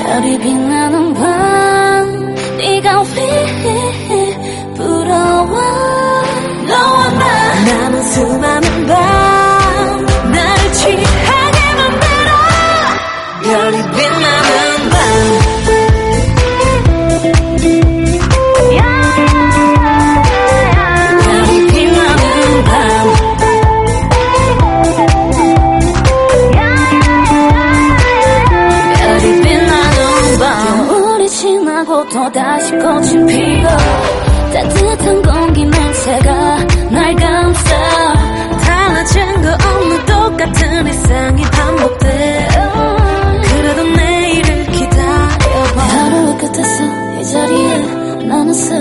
별이 빛나는 밤 지나고 또다시 꽃이 피고 따뜻한 공기 냄새가 날 감싸 달라진 거 없는 똑같은 일상이 반복돼. 그래도 내일을 기다려봐. 하루의 끝에서 이 자리에 나는 서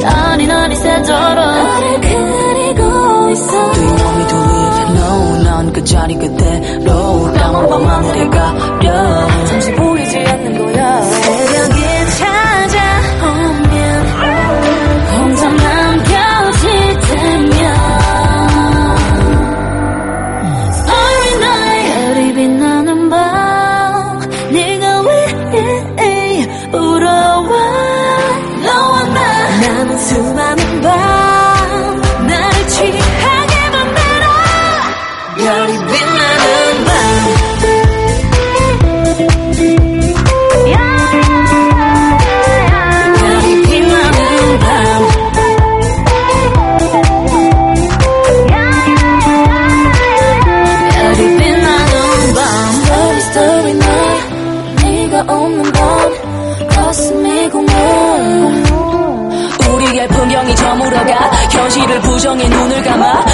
나니 나니 새도록 너를 그리고 있어. Do you want me to leave? No 난 그 자리 그대로 까만 밤 하늘에 가려 없는 밤 가슴이 공허 우리의 풍경이 저물어가 현실을 부정해 눈을 감아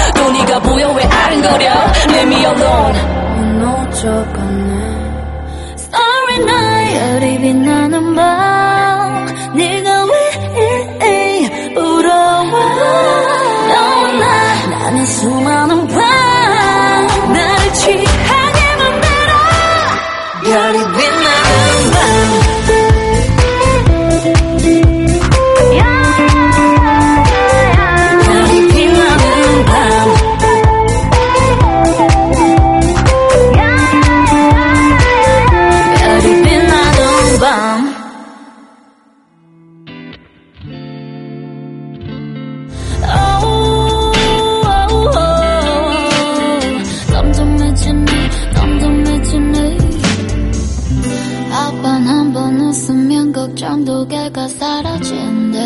도 결과 사라진대.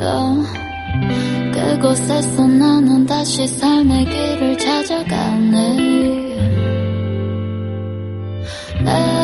oh, 그곳에서 나는 다시 삶의 길을 찾아가네. 내